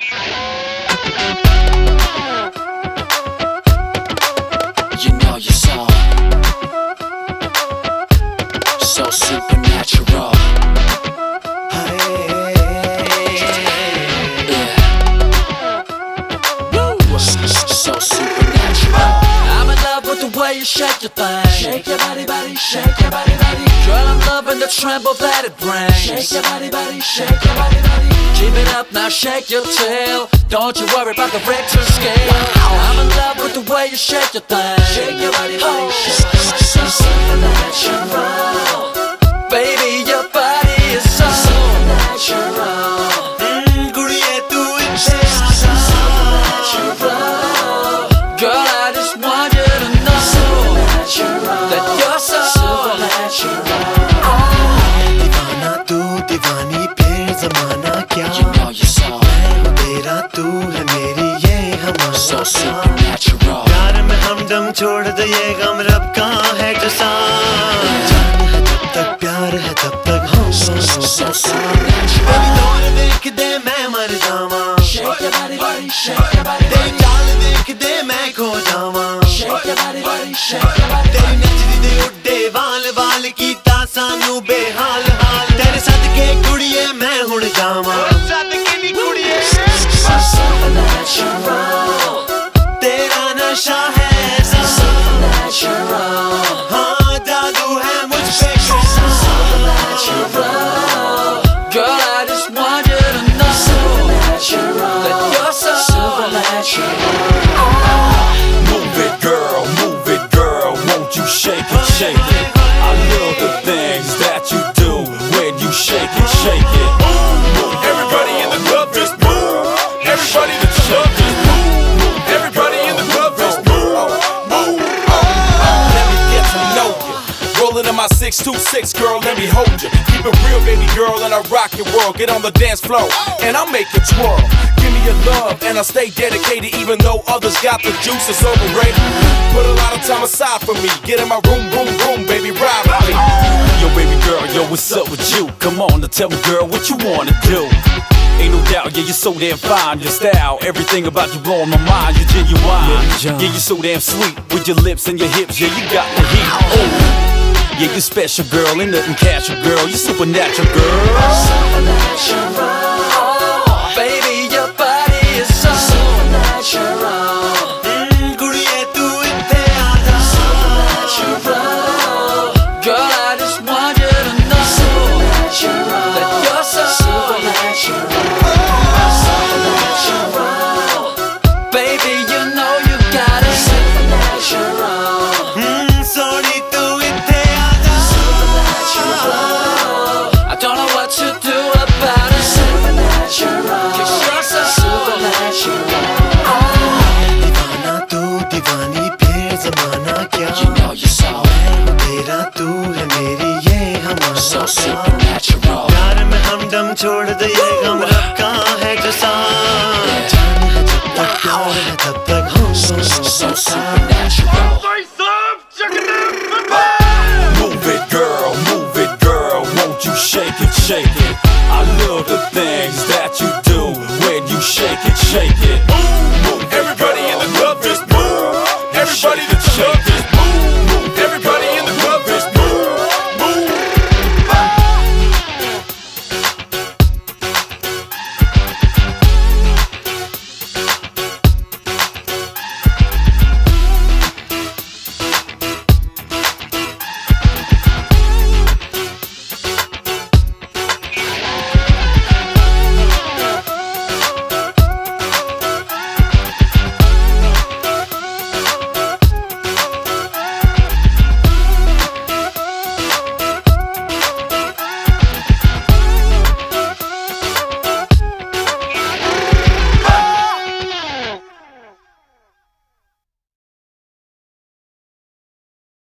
You know you're so, so supernatural. Yeah. Woo. So supernatural. I'm in love with the way you shake your thing. Shake your body, body, shake your body, body. Girl, I'm loving the tremble that it brings. Shake your body, body, shake your body, body. Keep it up now, shake your tail. Don't you worry about the Richter scale. I'm in love with the way you shake your thing. Shake your body, body, shake your body, so supernatural. Baby, तू है मेरी ये हम so प्यार में छोड़ दे ये गम रब का है जान है तब तक प्यार है तब तक हम so, so, so तो देख दे मैं मर जावा। तेरी चाल देख दे मैं खो जावा। तेरी दे वाल वाल की सानू बेहाल हाल। तेरे सदके कुड़िए मैं हुण जावा। Shake it. I love the things that you do when you shake it, shake it. Everybody in the club just move. Everybody just move. Everybody in the club just move. Move. Let me get to know you. Rolling in my 626, girl, let me hold you. Keep it real, baby girl, and I rock your world. Get on the dance floor, and I'll make it twirl. Give me your love, and I'll stay dedicated, even though others got the juice, it's overrated. Put a lot of time aside for me. Get in my room, room, room, baby, ride with me. Yo, baby girl, yo, what's up with you? Come on, now tell me, girl, what you wanna do? Ain't no doubt, yeah, you're so damn fine. Your style, everything about you blowing my mind. You're genuine. Yeah, you're so damn sweet with your lips and your hips. Yeah, you got the heat. Oh. Yeah, you special girl, ain't nothing casual, girl. You supernatural, girl. Supernatural. so supernatural. प्यार में हम दम छोड़ दे ये गम रखा है जो साथ। So supernatural. Oh move it girl, move it girl, won't you shake it, shake it? I love the things that you do. When you shake it, shake it. Everybody in the club just move, everybody